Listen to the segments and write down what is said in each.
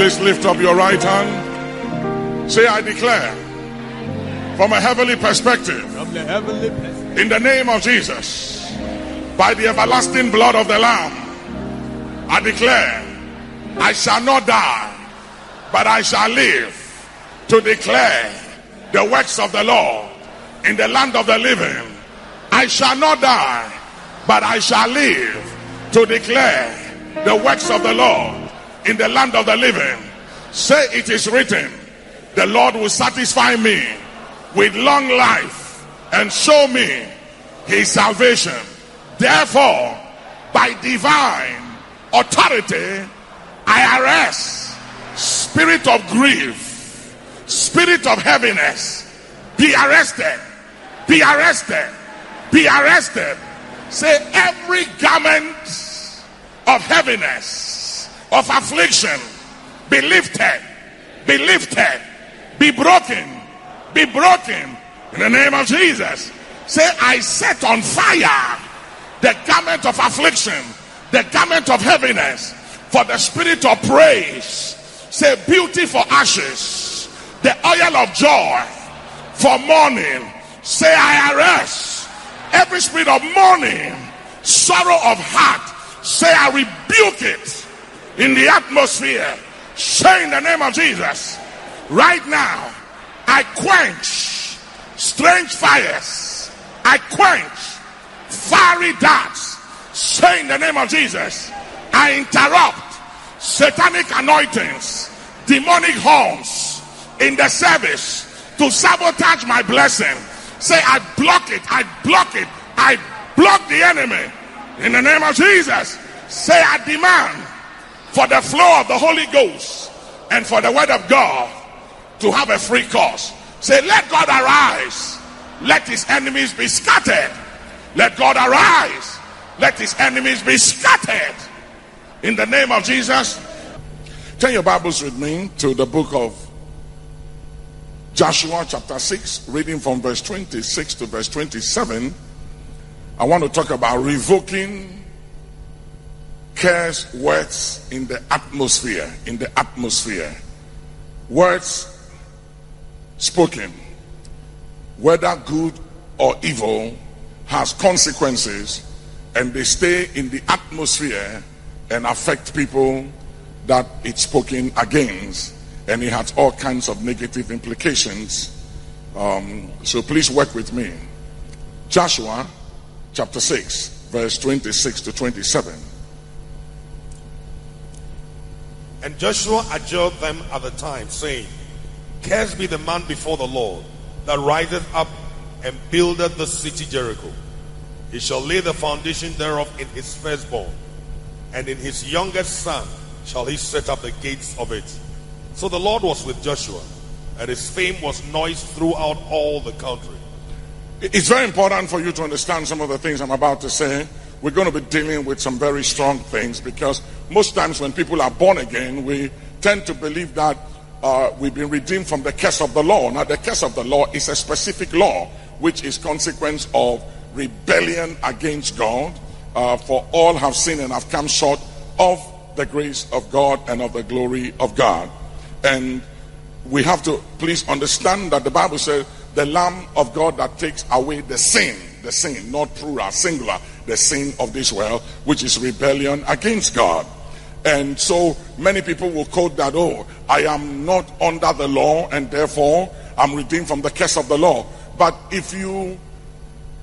Please lift up your right hand. Say, I declare from a heavenly perspective, From the heavenly place. in the name of Jesus, by the everlasting blood of the Lamb, I declare I shall not die, but I shall live to declare the works of the Lord in the land of the living. I shall not die, but I shall live to declare the works of the Lord in the land of the living. Say it is written, the Lord will satisfy me with long life and show me his salvation. Therefore, by divine authority, I arrest spirit of grief, spirit of heaviness. Be arrested, be arrested, be arrested. Say every garment of heaviness, of affliction, be lifted, be lifted, be broken, be broken in the name of Jesus. Say, I set on fire the garment of affliction, the garment of heaviness for the spirit of praise. Say, beauty for ashes, the oil of joy for mourning. Say, I arrest every spirit of mourning, sorrow of heart. Say, I rebuke it in the atmosphere. Say, in the name of Jesus, right now, I quench strange fires. I quench fiery darts. Say in the name of Jesus, I interrupt satanic anointings, demonic horns in the service to sabotage my blessing. Say, I block it, I block it, I block the enemy in the name of Jesus. Say, I demand for the flow of the Holy Ghost and for the word of God to have a free course. Say, let God arise. Let his enemies be scattered. Let God arise. Let his enemies be scattered. In the name of Jesus. Turn your Bibles with me to the book of Joshua, chapter 6, reading from verse 26 to verse 27. I want to talk about revoking curse words in the atmosphere. In the atmosphere. Words spoken, whether good or evil, has consequences and they stay in the atmosphere and affect people that it's spoken against and it has all kinds of negative implications. Um, so please work with me. Joshua chapter 6, verse 26 to 27. And Joshua adjured them at the time, saying, Cursed be the man before the Lord that riseth up and buildeth the city Jericho. He shall lay the foundation thereof in his firstborn, and in his youngest son shall he set up the gates of it. So the Lord was with Joshua, and his fame was noised throughout all the country. It's very important for you to understand some of the things I'm about to say. We're going to be dealing with some very strong things because most times when people are born again, we tend to believe that uh, we've been redeemed from the curse of the law. Now, the curse of the law is a specific law, which is consequence of rebellion against God. Uh, for all have sinned and have come short of the grace of God and of the glory of God. And we have to please understand that the Bible says the Lamb of God that takes away the sin, the sin, not plural, singular, the sin of this world, which is rebellion against God. And so many people will quote that, oh, I am not under the law and therefore I'm redeemed from the curse of the law. But if you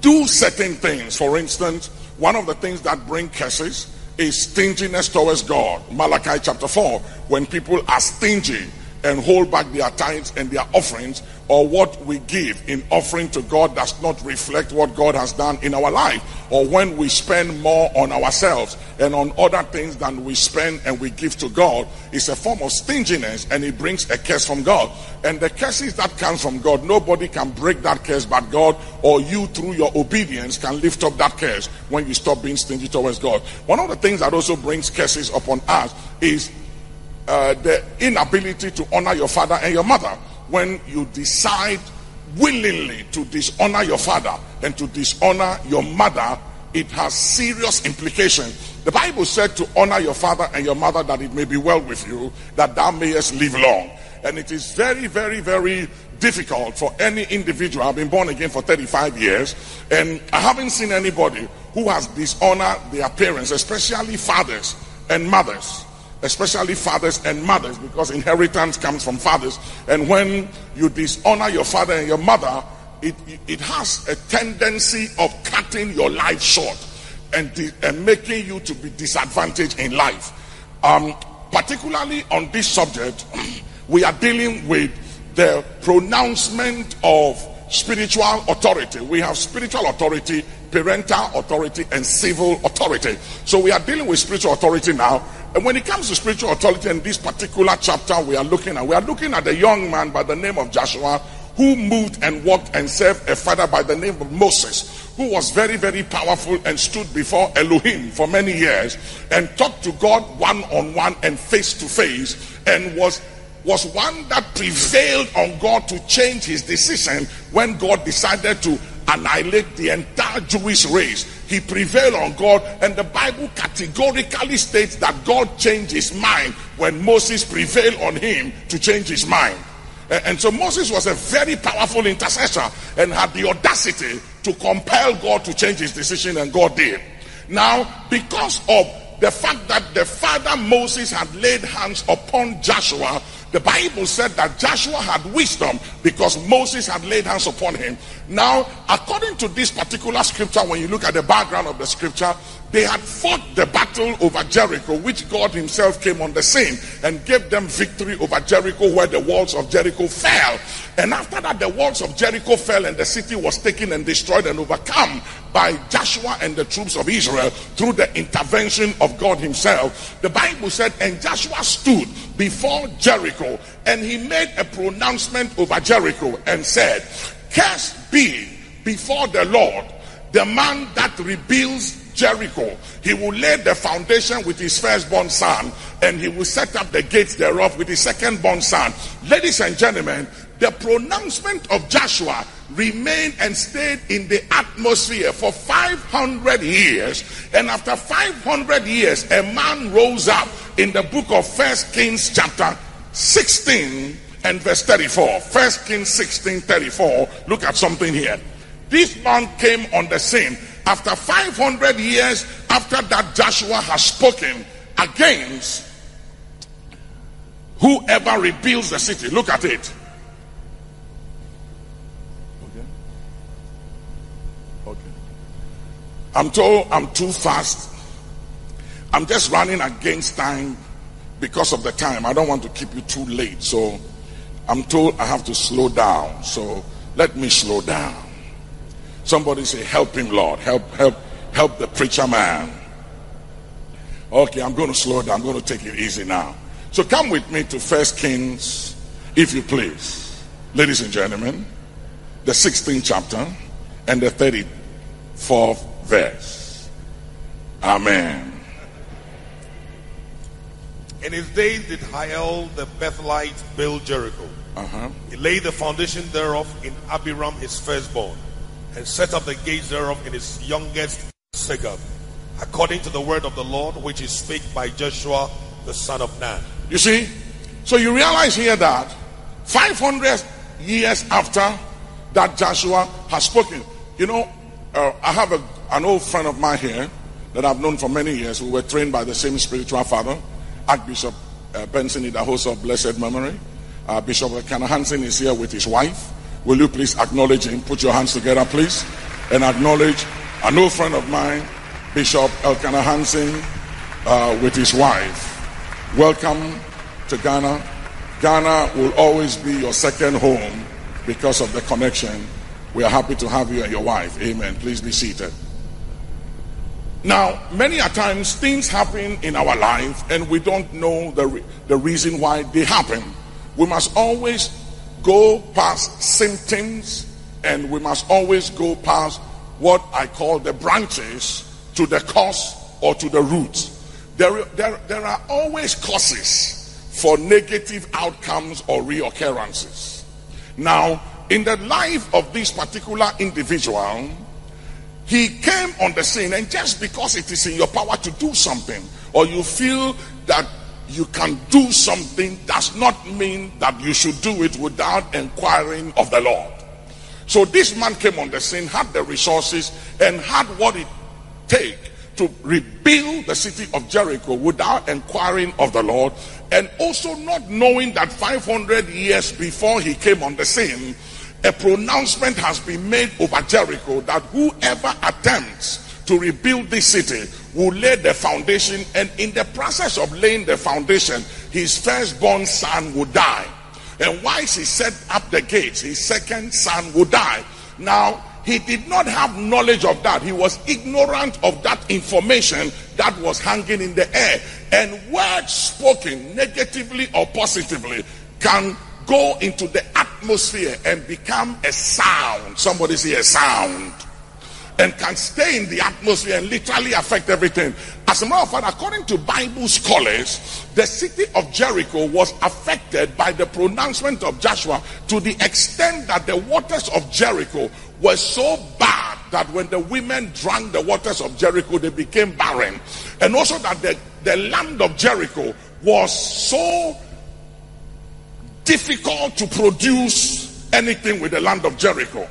do certain things, for instance, one of the things that bring curses is stinginess towards God. Malachi chapter 4, when people are stingy and hold back their tithes and their offerings, or what we give in offering to God does not reflect what God has done in our life, or when we spend more on ourselves and on other things than we spend and we give to God, it's a form of stinginess and it brings a curse from God. And the curses that come from God, nobody can break that curse but God, or you through your obedience can lift up that curse when you stop being stingy towards God. One of the things that also brings curses upon us is uh, the inability to honor your father and your mother when you decide willingly to dishonor your father and to dishonor your mother it has serious implications The Bible said to honor your father and your mother that it may be well with you, that thou mayest live long. And it is very, very, very difficult for any individual. I've been born again for 35 years, and I haven't seen anybody who has dishonored their parents, especially fathers and mothers. Especially fathers and mothers, because inheritance comes from fathers. And when you dishonor your father and your mother, it, it has a tendency of cutting your life short and, and making you to be disadvantaged in life. Um, particularly on this subject, we are dealing with the pronouncement of spiritual authority. We have spiritual authority, parental authority, and civil authority. So we are dealing with spiritual authority now. And when it comes to spiritual authority in this particular chapter, we are looking at we are looking at a young man by the name of Joshua who moved and walked and served a father by the name of Moses, who was very, very powerful and stood before Elohim for many years and talked to God one on one and face to face and was was one that prevailed on God to change his decision when God decided to annihilate the entire Jewish race. He prevailed on God, and the Bible categorically states that God changed his mind when Moses prevailed on him to change his mind. And so Moses was a very powerful intercessor and had the audacity to compel God to change his decision, and God did. Now, because of the fact that the father Moses had laid hands upon Joshua, the Bible said that Joshua had wisdom because Moses had laid hands upon him. Now, according to this particular scripture, when you look at the background of the scripture, they had fought the battle over Jericho, which God Himself came on the scene and gave them victory over Jericho, where the walls of Jericho fell. And after that, the walls of Jericho fell, and the city was taken and destroyed and overcome by Joshua and the troops of Israel through the intervention of God Himself. The Bible said, And Joshua stood before Jericho, and he made a pronouncement over Jericho and said, Cursed be before the Lord the man that rebuilds Jericho. He will lay the foundation with his firstborn son, and he will set up the gates thereof with his secondborn son. Ladies and gentlemen, the pronouncement of Joshua remained and stayed in the atmosphere for 500 years. And after 500 years, a man rose up in the book of First Kings, chapter 16 and verse 34. First Kings 16 34. Look at something here. This man came on the scene after 500 years after that Joshua has spoken against whoever rebuilds the city. Look at it. Okay. Okay. I'm told I'm too fast. I'm just running against time because of the time. I don't want to keep you too late. So I'm told I have to slow down. So let me slow down. Somebody say, Help him, Lord. Help, help, help the preacher man. Okay, I'm going to slow down. I'm going to take it easy now. So come with me to First Kings, if you please. Ladies and gentlemen, the 16th chapter and the 34th verse. Amen. In his days did Hiel the Bethelite build Jericho. Uh-huh. He laid the foundation thereof in Abiram his firstborn and set up the gates thereof in his youngest Segub, according to the word of the Lord which is spake by Joshua the son of Nun. You see? So you realize here that 500 years after that Joshua has spoken, you know, uh, I have a, an old friend of mine here that I've known for many years who were trained by the same spiritual father, Archbishop uh, Benson Idahosa of blessed memory. Uh, Bishop Elkanah Hansen is here with his wife. Will you please acknowledge him? Put your hands together, please, and acknowledge an old friend of mine, Bishop Elkanah Hansen, uh, with his wife. Welcome to Ghana. Ghana will always be your second home because of the connection. We are happy to have you and your wife. Amen. Please be seated. Now, many a times things happen in our life and we don't know the, re- the reason why they happen. We must always go past symptoms and we must always go past what I call the branches to the cause or to the root. There, there, there are always causes for negative outcomes or reoccurrences. Now, in the life of this particular individual, He came on the scene, and just because it is in your power to do something, or you feel that you can do something, does not mean that you should do it without inquiring of the Lord. So this man came on the scene, had the resources, and had what it take to rebuild the city of Jericho without inquiring of the Lord, and also not knowing that 500 years before he came on the scene, a pronouncement has been made over Jericho that whoever attempts to rebuild this city will lay the foundation, and in the process of laying the foundation, his firstborn son will die. And once he set up the gates, his second son will die. Now, he did not have knowledge of that. He was ignorant of that information that was hanging in the air. And words spoken negatively or positively can go into the atmosphere and become a sound. Somebody say a sound. And can stay in the atmosphere and literally affect everything. As a matter of fact, according to Bible scholars, the city of Jericho was affected by the pronouncement of Joshua to the extent that the waters of Jericho were so bad that when the women drank the waters of Jericho, they became barren. And also that the, the land of Jericho was so difficult to produce anything with the land of Jericho.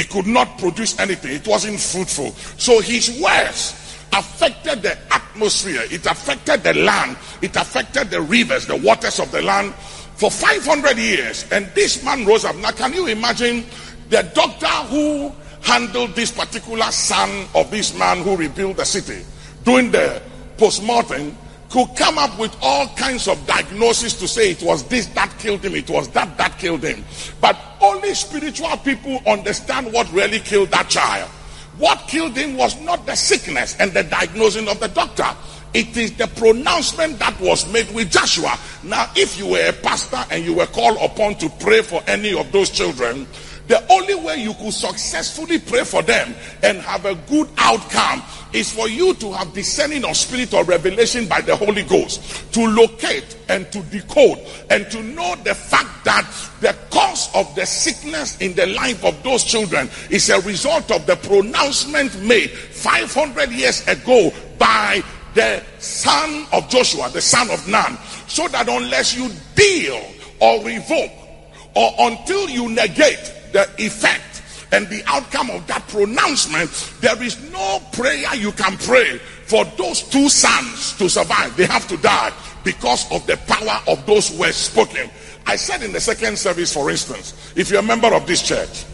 It could not produce anything, it wasn't fruitful. So his words affected the atmosphere, it affected the land, it affected the rivers, the waters of the land for 500 years. And this man rose up. Now, can you imagine the doctor who handled this particular son of this man who rebuilt the city doing the post-mortem could come up with all kinds of diagnoses to say it was this that killed him, it was that that killed him. But only spiritual people understand what really killed that child. What killed him was not the sickness and the diagnosing of the doctor. It is the pronouncement that was made with Joshua. Now, if you were a pastor and you were called upon to pray for any of those children, the only way you could successfully pray for them and have a good outcome is for you to have discerning of spirit or revelation by the Holy Ghost to locate and to decode and to know the fact that the cause of the sickness in the life of those children is a result of the pronouncement made 500 years ago by the son of Joshua, the son of Nun, so that unless you deal or revoke or until you negate the effect and the outcome of that pronouncement, there is no prayer you can pray for those two sons to survive. They have to die because of the power of those words spoken. I said in the second service, for instance, if you're a member of this church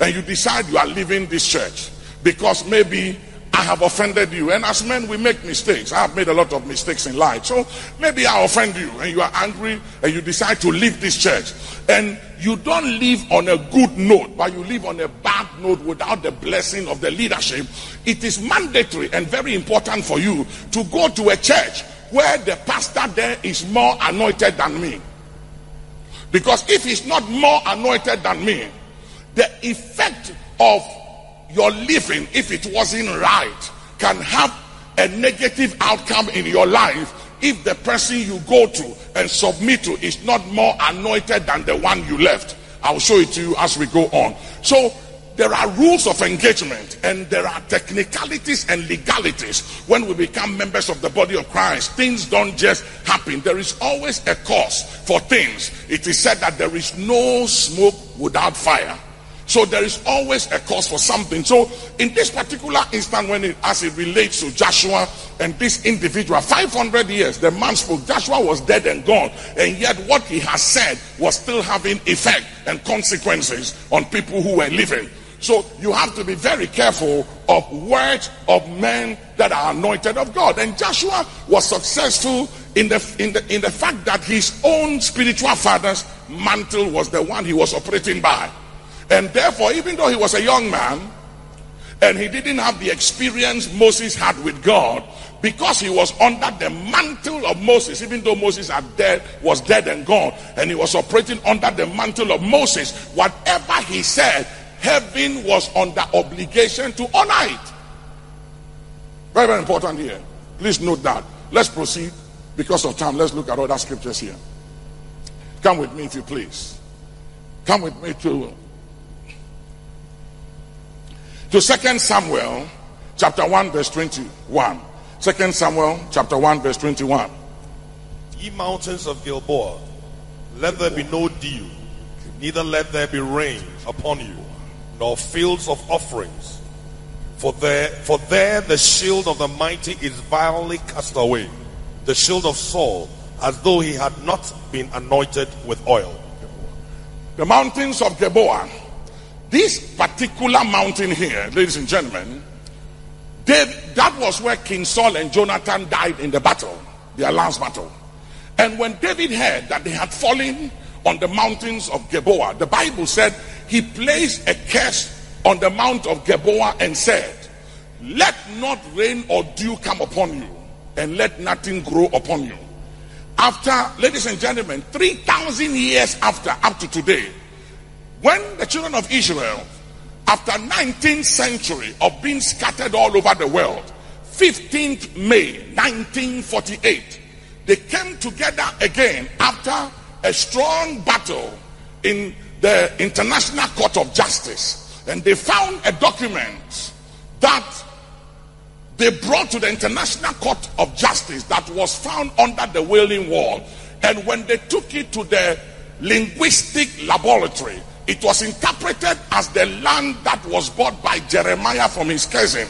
and you decide you are leaving this church because maybe I have offended you. And as men, we make mistakes. I have made a lot of mistakes in life. So maybe I offend you and you are angry and you decide to leave this church. And you don't leave on a good note, but you leave on a bad note without the blessing of the leadership. It is mandatory and very important for you to go to a church where the pastor there is more anointed than me. Because if he's not more anointed than me, the effect of your living, if it wasn't right, can have a negative outcome in your life if the person you go to and submit to is not more anointed than the one you left. I'll show it to you as we go on. So there are rules of engagement and there are technicalities and legalities when we become members of the body of Christ. Things don't just happen. There is always a cause for things. It is said that there is no smoke without fire. So there is always a cause for something. So in this particular instance, when it as it relates to Joshua and this individual, 500 years, the man spoke. Joshua was dead and gone, and yet what he has said was still having effect and consequences on people who were living. So you have to be very careful of words of men that are anointed of God. And Joshua was successful in the in the in the fact that his own spiritual father's mantle was the one he was operating by. And therefore, even though he was a young man and he didn't have the experience Moses had with God, because he was under the mantle of Moses, even though Moses had dead, was dead and gone, and he was operating under the mantle of Moses, whatever he said, heaven was under obligation to honor it. Very, very important here. Please note that. Let's proceed. Because of time, let's look at other scriptures here. Come with me, if you please. Come with me to to Second Samuel chapter 1, verse 21. Second Samuel chapter 1, verse 21. Ye mountains of Gilboa, let there be no dew, neither let there be rain upon you, nor fields of offerings. For there, for there the shield of the mighty is vilely cast away, the shield of Saul, as though he had not been anointed with oil. The mountains of Gilboa. This particular mountain here, ladies and gentlemen, David, that was where King Saul and Jonathan died in the battle, their last battle. And when David heard that they had fallen on the mountains of Gilboa, the Bible said he placed a curse on the mount of Gilboa and said, Let not rain or dew come upon you, and let nothing grow upon you. After, ladies and gentlemen, 3,000 years after, up to today, when the children of Israel, after 19th century of being scattered all over the world, 15th May 1948, they came together again after a strong battle in the International Court of Justice. And they found a document that they brought to the International Court of Justice that was found under the Wailing Wall. And when they took it to the linguistic laboratory, it was interpreted as the land that was bought by Jeremiah from his cousin,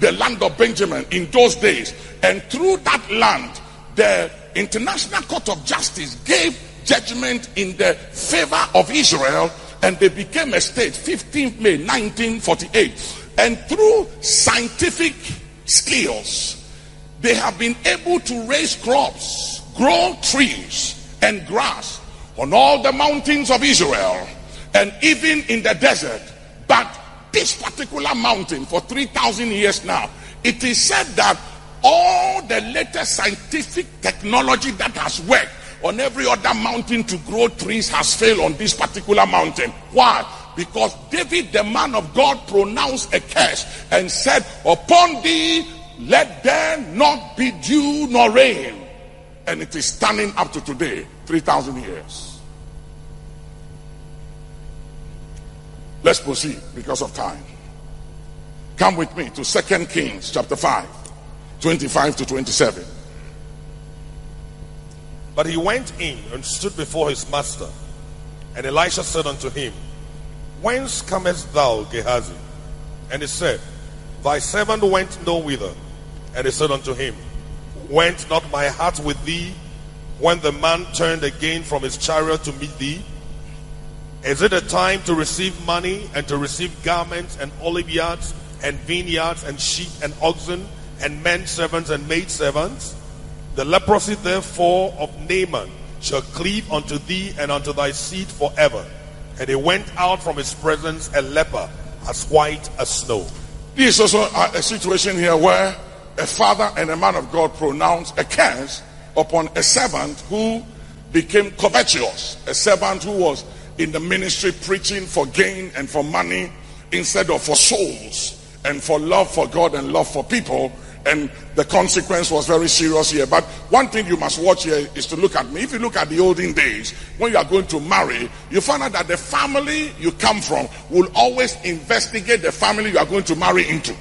the land of Benjamin in those days. And through that land, the International Court of Justice gave judgment in the favor of Israel and they became a state 15th May 1948. And through scientific skills, they have been able to raise crops, grow trees and grass on all the mountains of Israel and even in the desert. But this particular mountain, for 3,000 years now, it is said that all the latest scientific technology that has worked on every other mountain to grow trees has failed on this particular mountain. Why? Because David, the man of God, pronounced a curse and said, Upon thee let there not be dew nor rain. And it is standing up to today, 3,000 years. Let's proceed because of time. Come with me to Second Kings chapter 5, 25 to 27. But he went in and stood before his master. And Elisha said unto him, Whence comest thou, Gehazi? And he said, Thy servant went no whither. And he said unto him, Went not my heart with thee when the man turned again from his chariot to meet thee? Is it a time to receive money and to receive garments and olive yards and vineyards and sheep and oxen and men servants and maid servants? The leprosy therefore of Naaman shall cleave unto thee and unto thy seed forever. And he went out from his presence a leper as white as snow. This is also a, a situation here where a father and a man of God pronounced a curse upon a servant who became covetous, a servant who was in the ministry preaching for gain and for money instead of for souls and for love for God and love for people. And the consequence was very serious here. But one thing you must watch here is to look at me. If you look at the olden days, when you are going to marry, you find out that the family you come from will always investigate the family you are going to marry into.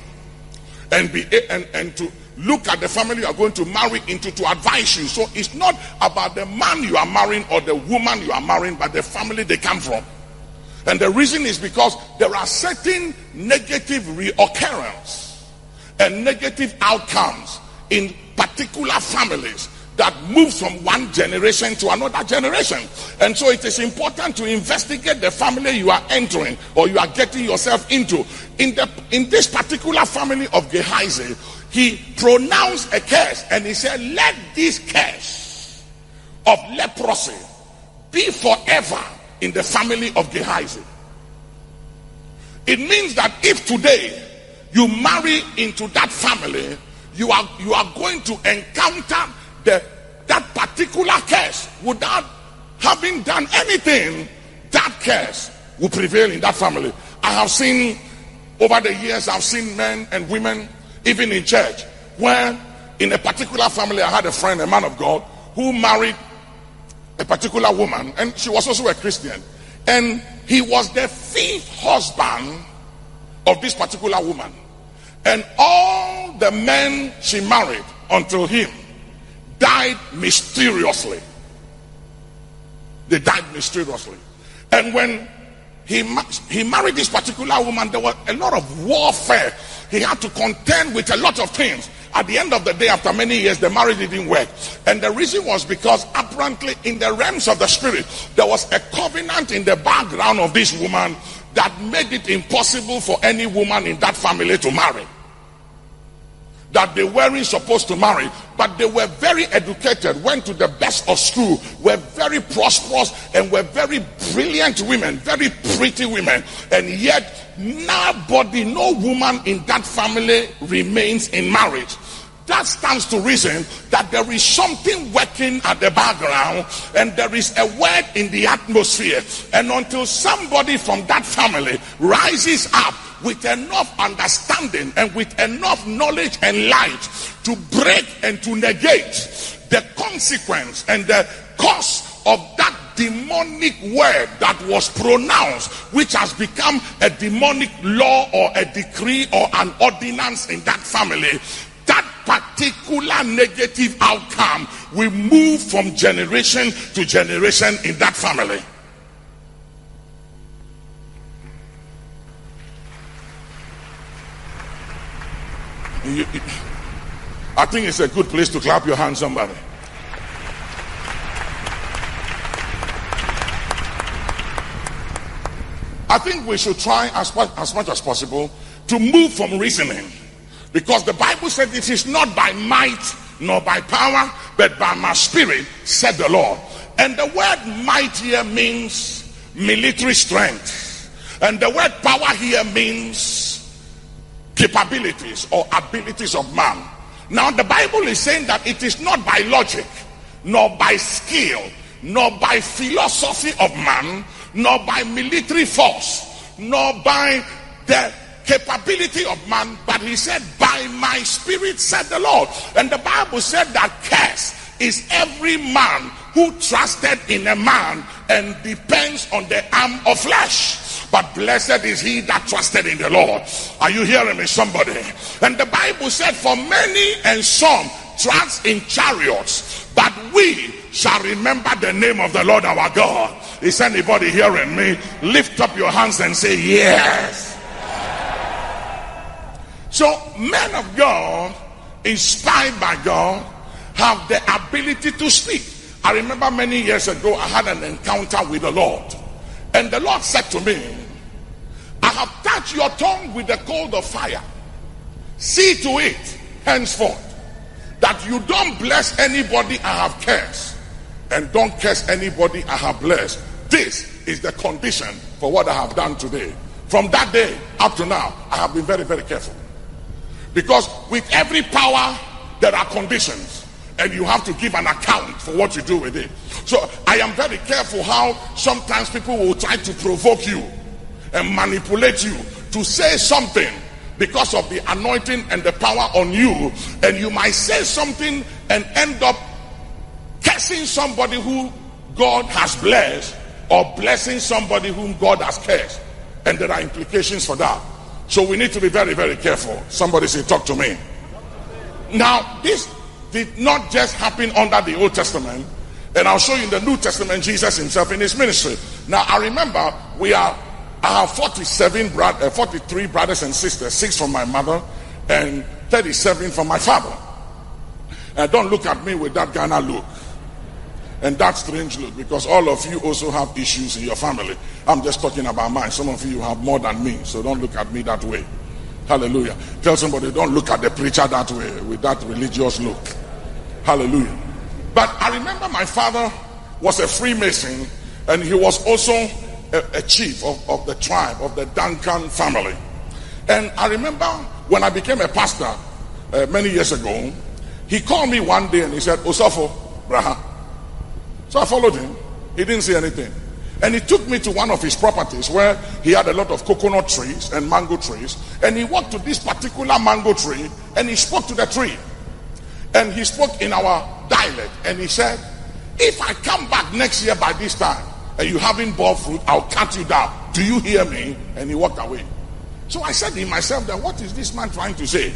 And be and, and to look at the family you are going to marry into to advise you. So it's not about the man you are marrying or the woman you are marrying, but the family they come from. And the reason is because there are certain negative reoccurrence and negative outcomes in particular families that move from one generation to another generation. And so it is important to investigate the family you are entering or you are getting yourself into. In the in this particular family of Gehazi, he pronounced a curse and he said, Let this curse of leprosy be forever in the family of Gehazi. It means that if today you marry into that family, you are you are going to encounter the that particular curse without having done anything. That curse will prevail in that family. I have seen over the years, I've seen men and women even in church, When in a particular family, I had a friend, a man of God, who married a particular woman, and she was also a Christian. And he was the fifth husband of this particular woman. And all the men she married until him died mysteriously. They died mysteriously. And when he, he married this particular woman, there was a lot of warfare. He had to contend with a lot of things. At the end of the day, after many years, the marriage didn't work. And the reason was because apparently in the realms of the spirit, there was a covenant in the background of this woman that made it impossible for any woman in that family to marry that they weren't supposed to marry, but they were very educated, went to the best of school, were very prosperous, and were very brilliant women, very pretty women. And yet, nobody, no woman in that family remains in marriage. That stands to reason that there is something working at the background and there is a word in the atmosphere. And until somebody from that family rises up with enough understanding and with enough knowledge and light to break and to negate the consequence and the cause of that demonic word that was pronounced, which has become a demonic law or a decree or an ordinance in that family, that particular negative outcome will move from generation to generation in that family. I think it's a good place to clap your hands, somebody. I think we should try as much, as much as possible to move from reasoning. Because the Bible said it is not by might nor by power, but by my spirit, said the Lord. And the word might here means military strength. And the word power here means capabilities or abilities of man. Now, the Bible is saying that it is not by logic, nor by skill, nor by philosophy of man, nor by military force, nor by the capability of man, but he said, By my spirit, said the Lord. And the Bible said that curse is every man who trusted in a man and depends on the arm of flesh. But blessed is he that trusted in the Lord. Are you hearing me, somebody? And the Bible said, For many and some trust in chariots, but we shall remember the name of the Lord our God. Is anybody hearing me? Lift up your hands and say, Yes. So, men of God, inspired by God, have the ability to speak. I remember many years ago, I had an encounter with the Lord. And the Lord said to me, I have touched your tongue with the cold of fire. See to it henceforth that you don't bless anybody I have cursed and don't curse anybody I have blessed. This is the condition for what I have done today. From that day up to now, I have been very, very careful. Because with every power, there are conditions and you have to give an account for what you do with it. So I am very careful how sometimes people will try to provoke you and manipulate you to say something because of the anointing and the power on you, and you might say something and end up cursing somebody who God has blessed or blessing somebody whom God has cursed. And there are implications for that. So we need to be very, very careful. Somebody say, Talk to me. Now, this did not just happen under the Old Testament, and I'll show you in the New Testament Jesus himself in his ministry. Now, I remember we are I have 47 bro- uh, 43 brothers and sisters, six from my mother and 37 from my father. And don't look at me with that Ghana look and that strange look because all of you also have issues in your family. I'm just talking about mine. Some of you have more than me, so don't look at me that way. Hallelujah. Tell somebody, don't look at the preacher that way with that religious look. Hallelujah. But I remember my father was a Freemason and he was also a, a chief of, of the tribe of the Duncan family. And I remember when I became a pastor uh, many years ago, he called me one day and he said, Osofo, Braha. So I followed him. He didn't say anything. And he took me to one of his properties where he had a lot of coconut trees and mango trees. And he walked to this particular mango tree and he spoke to the tree. And he spoke in our dialect. And he said, If I come back next year by this time and you haven't bore fruit, I'll cut you down. Do you hear me? And he walked away. So I said to myself that what is this man trying to say?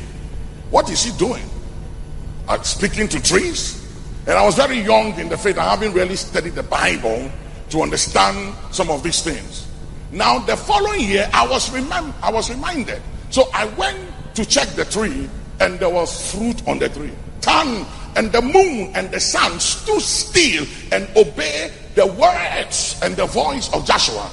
What is he doing? Uh, speaking to trees? And I was very young in the faith. I haven't really studied the Bible to understand some of these things. Now, the following year, I was remem- I was reminded. So I went to check the tree, and there was fruit on the tree. Sun and the moon and the sun stood still and obeyed the words and the voice of Joshua.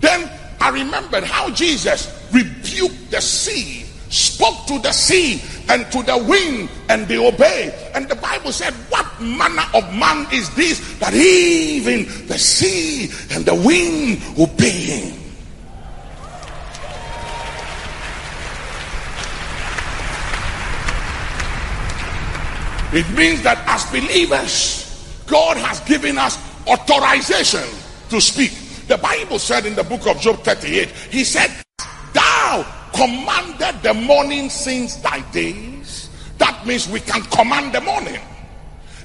Then I remembered how Jesus rebuked the sea, spoke to the sea and to the wind, and they obeyed. And the Bible said, What manner of man is this that even the sea and the wind obey him? It means that as believers, God has given us authorization to speak. The Bible said in the book of Job 38, He said, Thou commanded the morning since thy days. That means we can command the morning.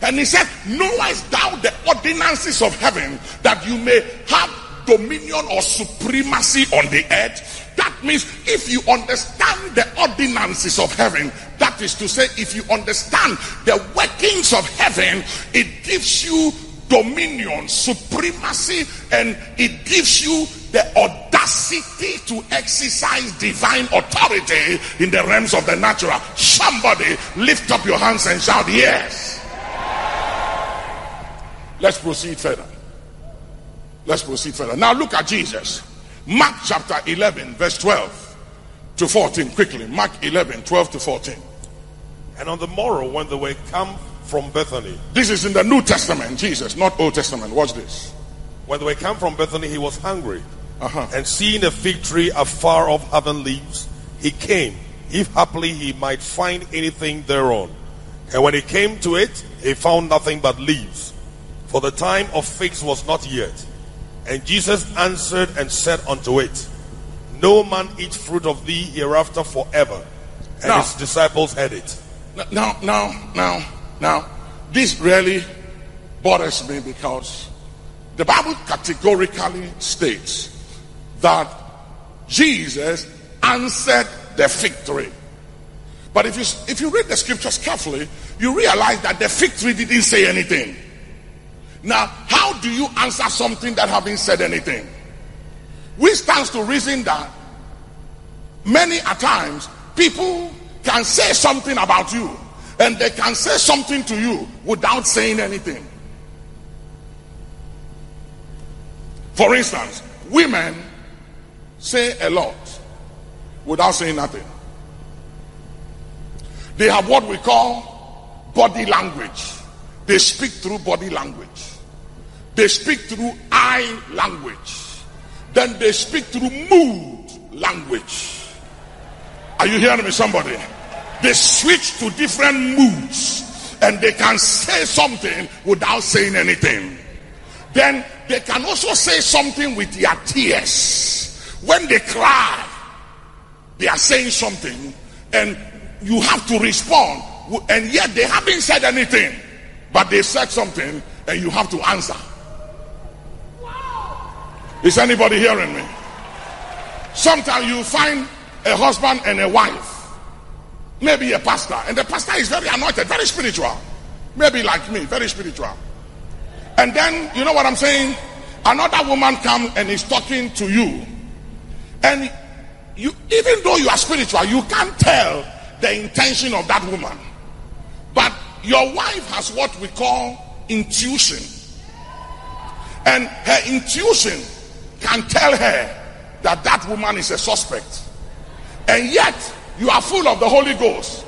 And he said, Knowest thou the ordinances of heaven that you may have dominion or supremacy on the earth? That means if you understand the ordinances of heaven, that is to say, if you understand the workings of heaven, it gives you dominion, supremacy, and it gives you the audacity to exercise divine authority in the realms of the natural. Somebody lift up your hands and shout, Yes. Let's proceed further. Let's proceed further. Now look at Jesus. Mark chapter 11, verse 12 to 14. Quickly. Mark 11, 12 to 14. And on the morrow, when they were come from Bethany, This is in the New Testament, Jesus, not Old Testament. Watch this. when they come from Bethany, he was hungry. Uh-huh. And seeing a fig tree afar off having leaves, he came, if haply he might find anything thereon. And when he came to it, he found nothing but leaves, for the time of figs was not yet. And Jesus answered and said unto it, No man eat fruit of thee hereafter forever. And Now- his disciples heard it. Now, now, now, now, this really bothers me because the Bible categorically states that Jesus answered the fig tree. But if you if you read the scriptures carefully, you realize that the fig tree didn't say anything. Now, how do you answer something that haven't said anything? We stands to reason that many a times people can say something about you and they can say something to you without saying anything. For instance, women say a lot without saying nothing. They have what we call body language. They speak through body language. They speak through eye language. Then they speak through mood language. Are you hearing me, somebody? They switch to different moods and they can say something without saying anything. Then they can also say something with their tears. When they cry, they are saying something and you have to respond. And yet they haven't said anything, but they said something and you have to answer. Is anybody hearing me? Sometimes you find a husband and a wife, maybe a pastor, and the pastor is very anointed, very spiritual, maybe like me, very spiritual. And then, you know what I'm saying? Another woman comes and is talking to you, and you, even though you are spiritual, you can't tell the intention of that woman. But your wife has what we call intuition, and her intuition can tell her that that woman is a suspect. And yet, you are full of the Holy Ghost.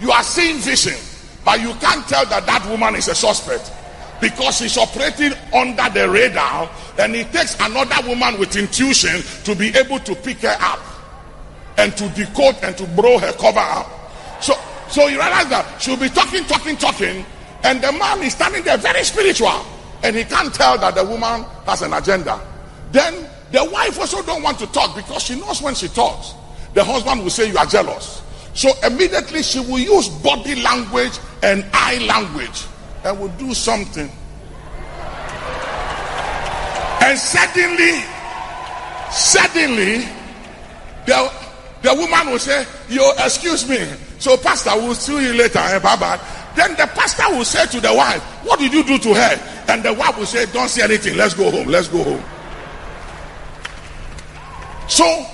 You are seeing vision, but you can't tell that that woman is a suspect because she's operating under the radar and it takes another woman with intuition to be able to pick her up and to decode and to blow her cover up. So, so you realize that she'll be talking, talking, talking, and the man is standing there very spiritual and he can't tell that the woman has an agenda. Then the wife also don't want to talk because she knows when she talks, the husband will say you are jealous. So immediately she will use body language and eye language and will do something. And suddenly, suddenly, the the woman will say, "You excuse me." So pastor we'll see you later, eh, bye bye. Then the pastor will say to the wife, "What did you do to her?" And the wife will say, "Don't say anything. Let's go home. Let's go home." So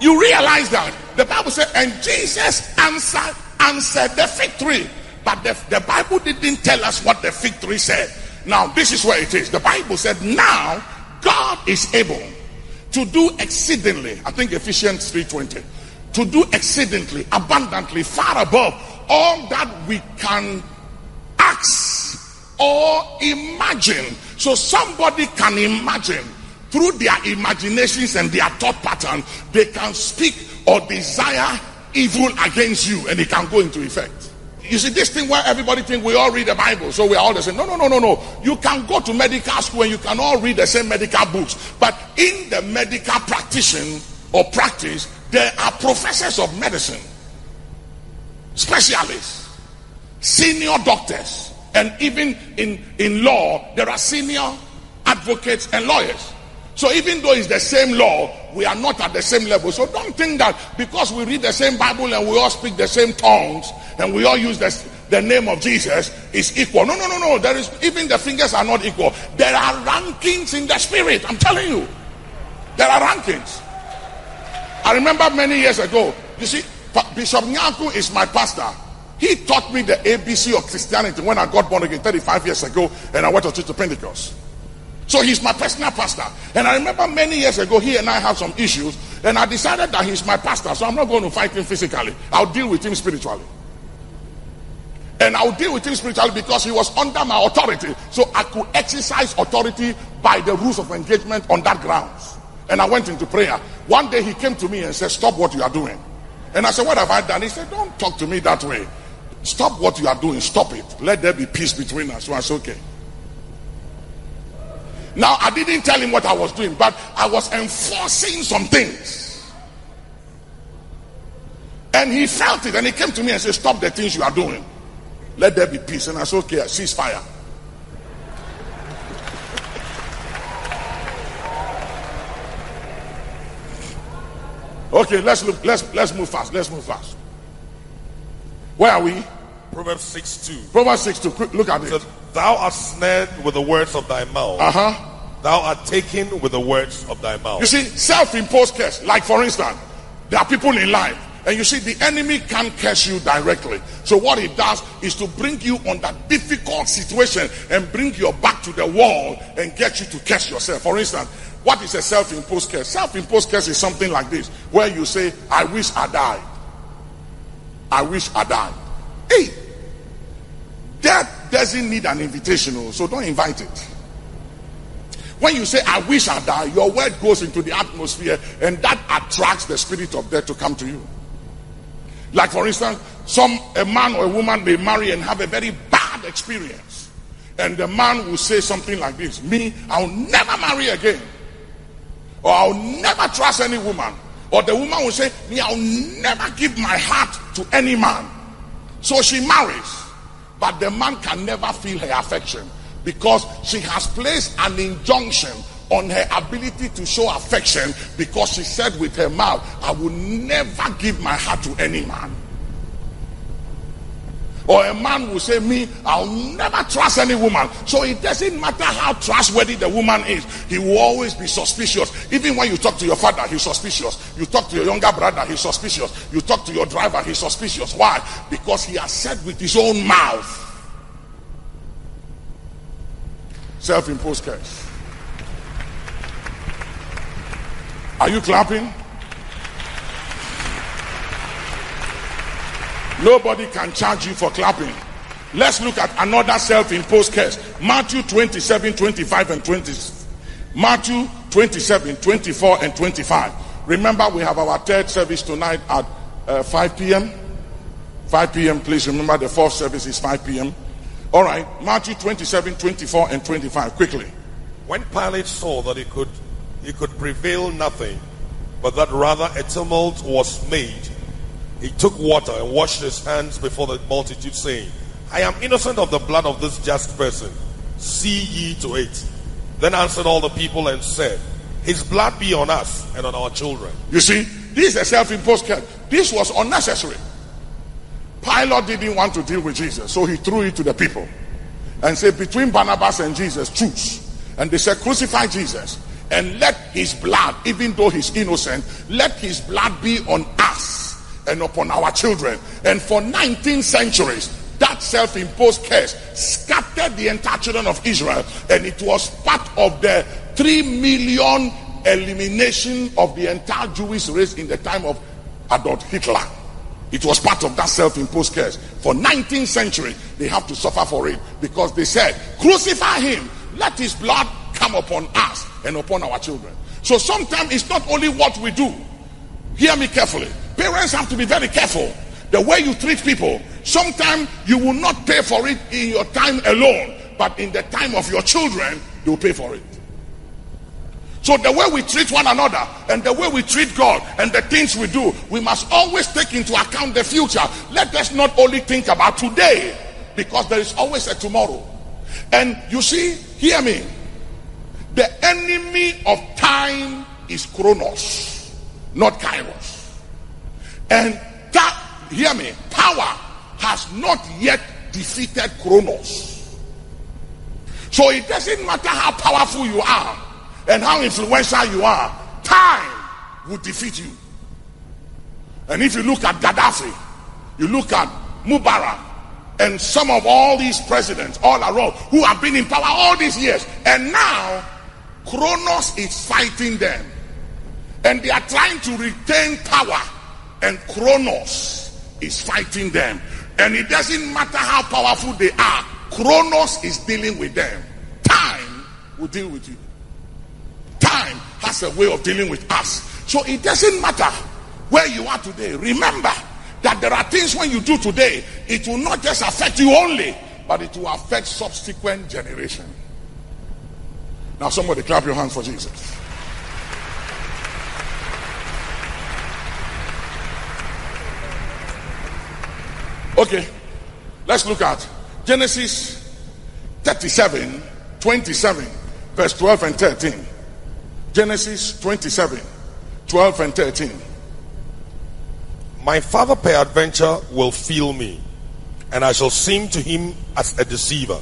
you realize that the Bible said, and Jesus answered answered the fig tree, but the, the Bible didn't tell us what the fig tree said. Now this is where it is. The Bible said, "Now God is able to do exceedingly." I think Ephesians three twenty to do exceedingly, abundantly, far above all that we can ask or imagine. So somebody can imagine through their imaginations and their thought pattern, they can speak or desire evil against you and it can go into effect. You see, this thing where everybody think we all read the Bible, so we are all the same. No, no, no, no, no. You can go to medical school and you can all read the same medical books. But in the medical practitioner or practice, there are professors of medicine, specialists, senior doctors, and even in, in law, there are senior advocates and lawyers. So even though it's the same law, we are not at the same level. So don't think that because we read the same Bible and we all speak the same tongues and we all use the, the name of Jesus is equal. No, no, no, no. There is even the fingers are not equal. There are rankings in the spirit. I'm telling you. There are rankings. I remember many years ago, you see, Bishop Nyanku is my pastor. He taught me the ABC of Christianity when I got born again 35 years ago and I went to Church of Pentecost. So he's my personal pastor. And I remember many years ago, he and I had some issues, and I decided that he's my pastor, so I'm not going to fight him physically. I'll deal with him spiritually. And I'll deal with him spiritually because he was under my authority. So I could exercise authority by the rules of engagement on that grounds. And I went into prayer. One day he came to me and said, Stop what you are doing. And I said, What have I done? He said, Don't talk to me that way. Stop what you are doing. Stop it. Let there be peace between us. So I said, Okay. Now, I didn't tell him what I was doing, but I was enforcing some things. And he felt it and he came to me and said, Stop the things you are doing. Let there be peace. And I said, Okay, cease fire. Okay, let's look, let's let's move fast. Let's move fast. Where are we? Proverbs 6 2. Proverbs 6 2. Look at it. Thou art snared with the words of thy mouth. Uh-huh. Thou art taken with the words of thy mouth. You see, self-imposed curse. Like for instance, there are people in life, and you see, the enemy can't curse you directly. So what he does is to bring you on that difficult situation and bring your back to the wall and get you to curse yourself. For instance, what is a self-imposed curse? Self-imposed curse is something like this, where you say, "I wish I died." I wish I died. Hey, death doesn't need an invitation, oh, so don't invite it. When you say, I wish I die, your word goes into the atmosphere and that attracts the spirit of death to come to you. Like, for instance, some a man or a woman may marry and have a very bad experience. And the man will say something like this Me, I'll never marry again. Or I'll never trust any woman. Or the woman will say, Me, I'll never give my heart to any man. So she marries. But the man can never feel her affection because she has placed an injunction on her ability to show affection because she said with her mouth, I will never give my heart to any man. Or a man will say, Me, I'll never trust any woman. So it doesn't matter how trustworthy the woman is, he will always be suspicious. Even when you talk to your father, he's suspicious. You talk to your younger brother, he's suspicious. You talk to your driver, he's suspicious. Why? Because he has said with his own mouth. Self imposed curse. Are you clapping? Nobody can charge you for clapping. Let's look at another self imposed curse. Matthew 27, 25, and 20. Matthew 27, 24, and 25. Remember, we have our third service tonight at uh, 5 p.m. 5 p.m. Please remember the fourth service is 5 p.m. All right, Matthew 27, 24, and 25. Quickly. When Pilate saw that he could he could prevail nothing, but that rather a tumult was made, he took water and washed his hands before the multitude, saying, I am innocent of the blood of this just person. See ye to it. Then answered all the people and said, His blood be on us and on our children. You see, This is a self imposed curse. This was unnecessary. Pilate didn't want to deal with Jesus, so he threw it to the people and said, Between Barnabas and Jesus, choose. And they said, Crucify Jesus and let his blood, even though he's innocent, let his blood be on us and upon our children. And for 19 centuries, that self imposed curse scattered the entire children of Israel, and it was part of the 3 million elimination of the entire Jewish race in the time of Adolf Hitler. It was part of that self-imposed curse. For 19th century, they have to suffer for it because they said, crucify him, let his blood come upon us and upon our children. So sometimes it's not only what we do. Hear me carefully. Parents have to be very careful. The way you treat people, sometimes you will not pay for it in your time alone, but in the time of your children, they will pay for it. So the way we treat one another and the way we treat God and the things we do, we must always take into account the future. Let us not only think about today because there is always a tomorrow. And you see, hear me. The enemy of time is Chronos, not Kairos. And that, hear me, power has not yet defeated Chronos. So it doesn't matter how powerful you are and how influential you are, time will defeat you. And if you look at Gaddafi, you look at Mubarak, and some of all these presidents all around who have been in power all these years, and now Chronos is fighting them. And they are trying to retain power, and Chronos is fighting them. And it doesn't matter how powerful they are, Chronos is dealing with them. Time will deal with you time has a way of dealing with us. So it doesn't matter where you are today. Remember that there are things when you do today, it will not just affect you only, but it will affect subsequent generation. Now somebody clap your hands for Jesus. Okay, let's look at Genesis 37, 27, verse 12 and 13. Genesis 27 12 and 13. My father peradventure will feel me, and I shall seem to him as a deceiver,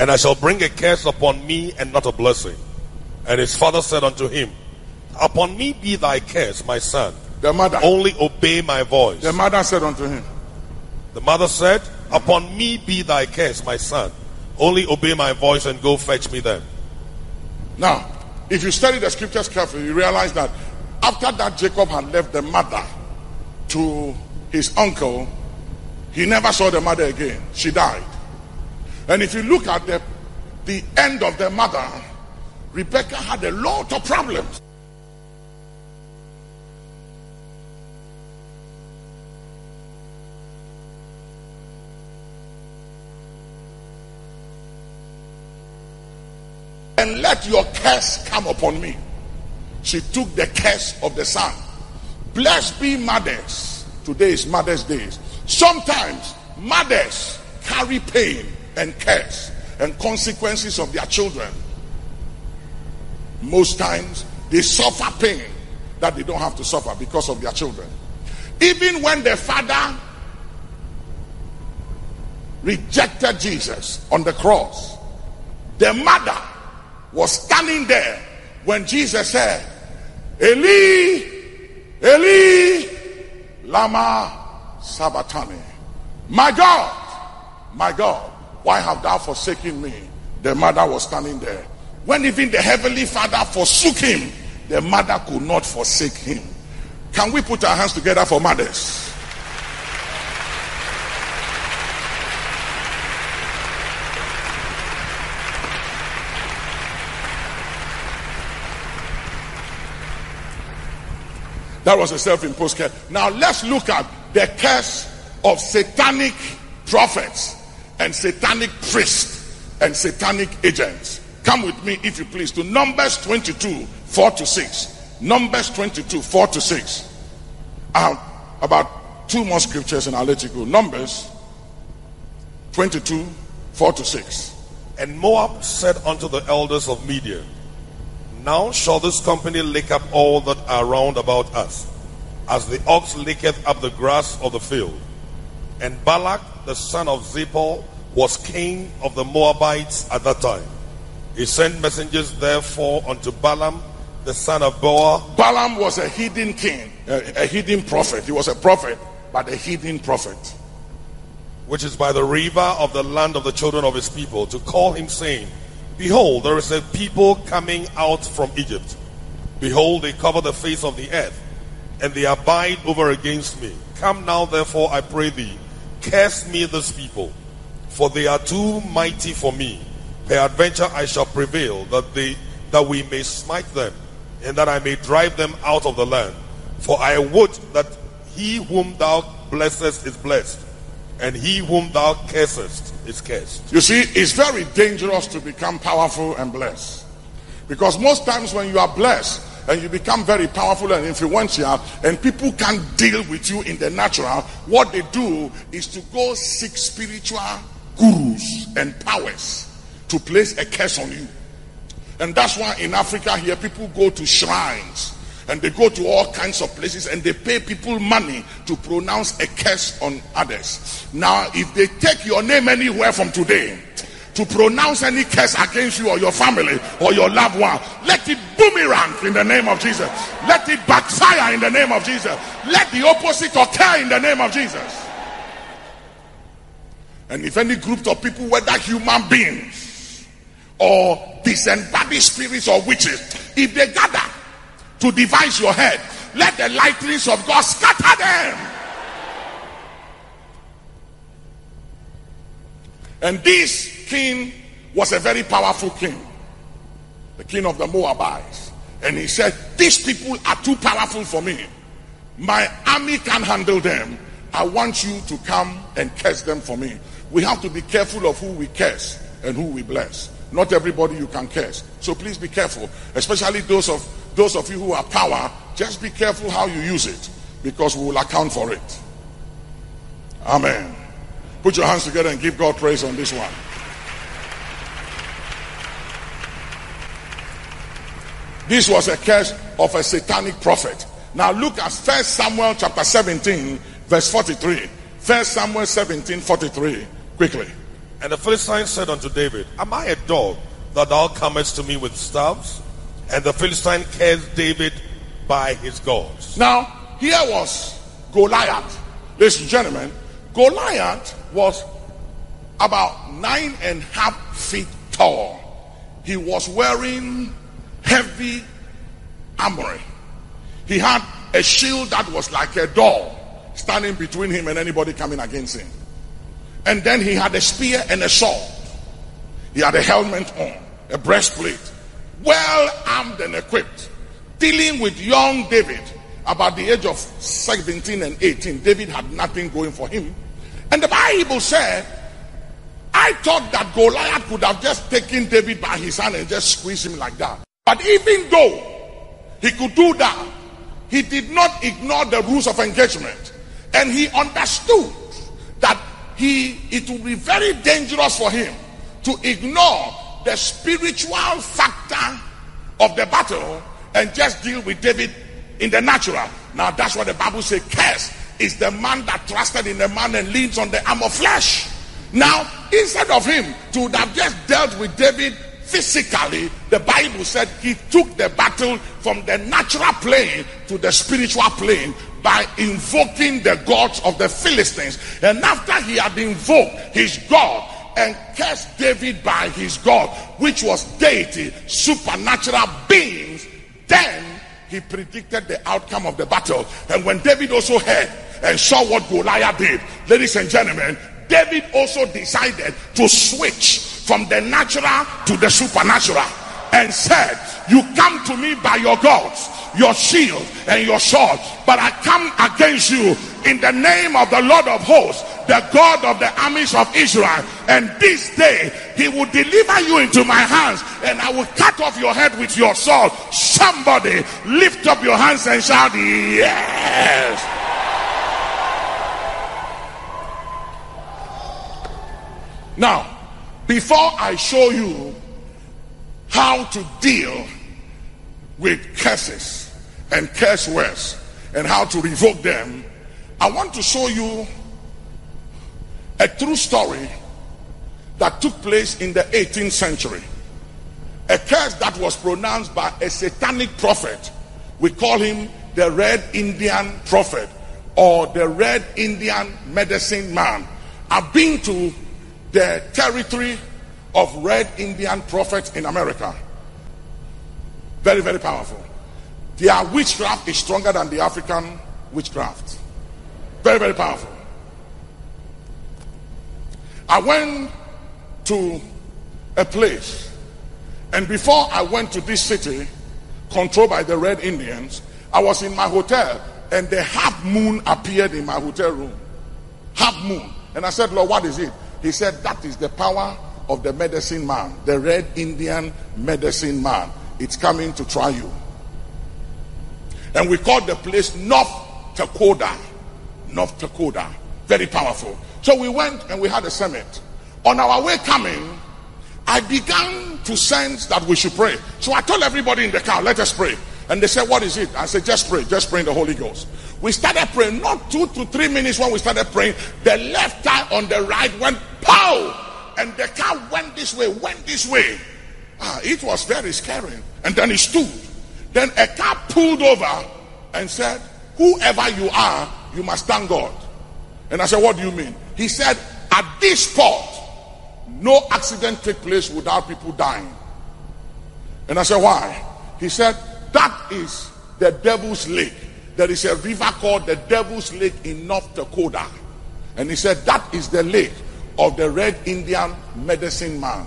and I shall bring a curse upon me and not a blessing. And his father said unto him, Upon me be thy curse, my son. The mother. Only obey my voice. The mother said unto him, The mother said, Upon me be thy curse, my son. Only obey my voice and go fetch me them. Now, if you study the scriptures carefully, you realize that after that Jacob had left the mother to his uncle, he never saw the mother again. She died. And if you look at the, the end of the mother, Rebecca had a lot of problems. And let your curse come upon me. She took the curse of the son. Blessed be mothers. Today is Mother's Day. Sometimes mothers carry pain and curse and consequences of their children. Most times they suffer pain that they don't have to suffer because of their children. Even when the father rejected Jesus on the cross, the mother was standing there when Jesus said, Eli, Eli, Lama Sabachthani. My God, my God, why have thou forsaken me? The mother was standing there. When even the heavenly father forsook him, the mother could not forsake him. Can we put our hands together for mothers? That was a self-imposed curse. Now let's look at the curse of satanic prophets and satanic priests and satanic agents. Come with me, if you please, to Numbers 22, 4 to 6. Numbers 22, 4 to 6. I have about two more scriptures and I'll let you go. Numbers 22, 4 to 6. And Moab said unto the elders of Midian, now shall this company lick up all that are round about us. as the ox licketh up the grass of the field. And Balak, the son of Zippor, was king of the Moabites at that time. He sent messengers therefore unto Balaam, the son of Beor. Balaam was a hidden king, a, a hidden prophet. He was a prophet, but a hidden prophet. which is by the river of the land of the children of his people, to call him, saying, Behold, there is a people coming out from Egypt. Behold, they cover the face of the earth, and they abide over against me. Come now, therefore, I pray thee, curse me this people, for they are too mighty for me. Peradventure I shall prevail, that they that we may smite them, and that I may drive them out of the land. For I would that he whom thou blessest is blessed, and he whom thou cursest is cursed. You see, it's very dangerous to become powerful and blessed. Because most times when you are blessed and you become very powerful and influential, and people can't deal with you in the natural, what they do is to go seek spiritual gurus and powers to place a curse on you. And that's why in Africa here, people go to shrines and they go to all kinds of places and they pay people money to pronounce a curse on others. Now, if they take your name anywhere from today to pronounce any curse against you or your family or your loved one, let it boomerang in the name of Jesus. Let it backfire in the name of Jesus. Let the opposite occur in the name of Jesus. And if any group of people, whether human beings or disembodied spirits or witches, if they gather to devise your head, let the lightnings of God scatter them. And this king was a very powerful king, the king of the Moabites. And he said, These people are too powerful for me. My army can't handle them. I want you to come and curse them for me. We have to be careful of who we curse and who we bless. Not everybody you can curse. So please be careful, especially those of those of you who are power. Just be careful how you use it, because we will account for it. Amen. Put your hands together and give God praise on this one. This was a curse of a satanic prophet. Now look at First Samuel chapter 17, verse 43. First Samuel 17, 43. Quickly. And the Philistine said unto David, Am I a dog that thou comest to me with staves? And the Philistine cursed David by his gods. Now, here was Goliath. Ladies and gentlemen, Goliath was about nine and a half feet tall. He was wearing heavy armor. He had a shield that was like a door standing between him and anybody coming against him. And then he had a spear and a sword. He had a helmet on, a breastplate, well armed and equipped. Dealing with young David about the age of 17 and 18, David had nothing going for him. And the Bible said, I thought that Goliath could have just taken David by his hand and just squeezed him like that. But even though he could do that, he did not ignore the rules of engagement. And he understood he it will be very dangerous for him to ignore the spiritual factor of the battle and just deal with David in the natural. Now that's what the Bible says. Curse is the man that trusted in the man and leans on the arm of flesh. Now, instead of him to have just dealt with David physically, the Bible said he took the battle from the natural plane to the spiritual plane by invoking the gods of the Philistines. And after he had invoked his God and cursed David by his God, which was deity, supernatural beings, then he predicted the outcome of the battle. And when David also heard and saw what Goliath did, ladies and gentlemen, David also decided to switch from the natural to the supernatural and said, You come to me by your gods, your shield, and your sword, but I come against you in the name of the Lord of hosts, the God of the armies of Israel. And this day he will deliver you into my hands, and I will cut off your head with your sword. Somebody lift up your hands and shout, Yes. Now, before I show you how to deal with curses and curse words and how to revoke them, I want to show you a true story that took place in the 18th century. A curse that was pronounced by a satanic prophet. We call him the Red Indian Prophet or the Red Indian Medicine Man. I've been to the territory of Red Indian prophets in America. Very, very powerful. Their witchcraft is stronger than the African witchcraft. Very, very powerful. I went to a place, and before I went to this city, controlled by the Red Indians, I was in my hotel, and the half moon appeared in my hotel room. Half moon. And I said, Lord, what is it? He said, That is the power of the medicine man, the Red Indian medicine man. It's coming to try you. And we called the place North Dakota. North Dakota. Very powerful. So we went and we had a summit. On our way coming, I began to sense that we should pray. So I told everybody in the car, let us pray. And they said, What is it? I said, Just pray, just pray in the Holy Ghost. We started praying, not two to three minutes when we started praying. The left eye on the right went pow, and the car went this way, went this way. Ah, it was very scary. And then he stood. Then a car pulled over and said, Whoever you are, you must thank God. And I said, What do you mean? He said, At this spot, no accident take place without people dying. And I said, Why? He said, That is the devil's lake. There is a river called the devil's lake in North Dakota. And he said, That is the lake of the red Indian medicine man.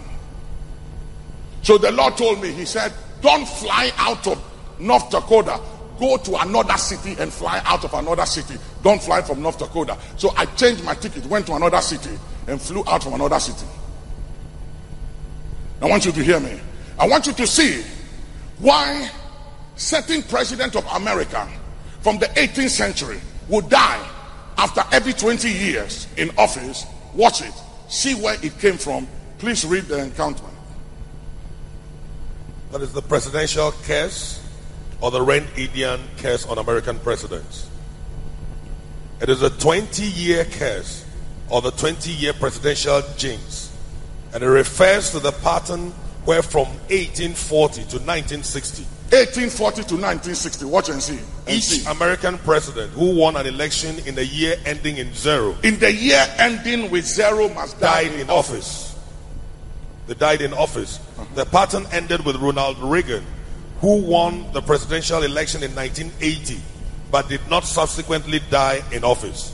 So the Lord told me, He said, Don't fly out of North Dakota. Go to another city and fly out of another city. Don't fly from North Dakota. So I changed my ticket, went to another city, and flew out from another city. I want you to hear me. I want you to see why certain president of America from the 18th century would die after every 20 years in office. Watch it. See where it came from. Please read the encounter. That is the presidential curse or the Red Indian curse on American presidents. It is a 20 year curse or the 20 year presidential jinx. And it refers to the pattern where from 1840 to 1960, 1840 to 1960. Watch and see. And each see. American president who won an election in the year ending in zero In the year ending with zero must die died in office. They died in office. Uh-huh. The pattern ended with Ronald Reagan, who won the presidential election in 1980 but did not subsequently die in office.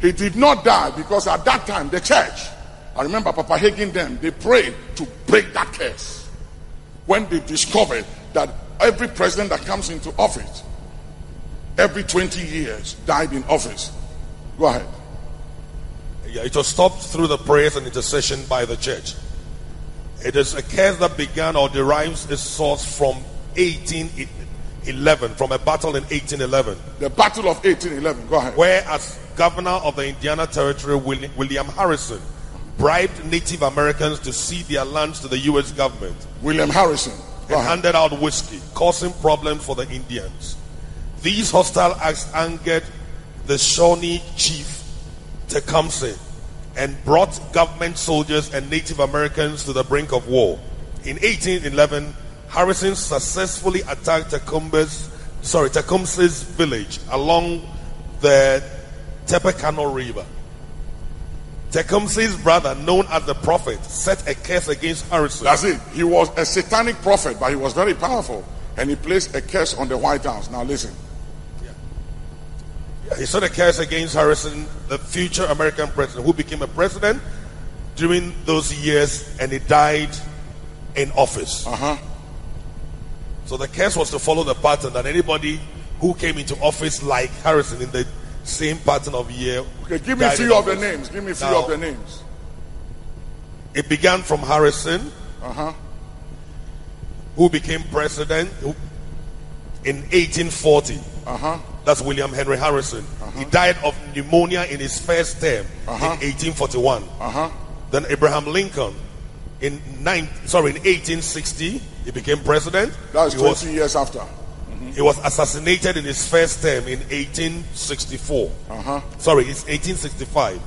He did not die because at that time the church, I remember Papa Hagin them, they prayed to break that curse. When they discovered that every president that comes into office, every 20 years died in office. Go ahead. Yeah, it was stopped through the prayers and intercession by the church. It is a case that began or derives its source from 1811, from a battle in 1811, The Battle of 1811. Go ahead. where as governor of the Indiana Territory, William Harrison bribed Native Americans to cede their lands to the U.S. government William Harrison. And handed out whiskey, causing problems for the Indians. These hostile acts angered the Shawnee chief Tecumseh and brought government soldiers and Native Americans to the brink of war. In 1811, Harrison successfully attacked Tecumseh's, sorry, Tecumseh's village along the Tippecanoe River. Tecumseh's brother, known as the prophet, set a curse against Harrison. That's it. He was a satanic prophet, but he was very powerful. And he placed a curse on the White House. Now listen. He set a curse against Harrison, the future American president, who became a president during those years and he died in office. Uh-huh. So the curse was to follow the pattern that anybody who came into office like Harrison in the same pattern of year. Okay, give me a few of the names. Give me a few Now- of the names. It began from Harrison, Uh-huh. who became president in 1840. Uh-huh. That's William Henry Harrison. Uh-huh. He died of pneumonia in his first term Uh-huh. in 1841. Uh-huh. Then Abraham Lincoln in nine, sorry in 1860 he became president. That's he was 20 years after. He was assassinated in his first term in 1864. Uh-huh. Sorry, it's 1865.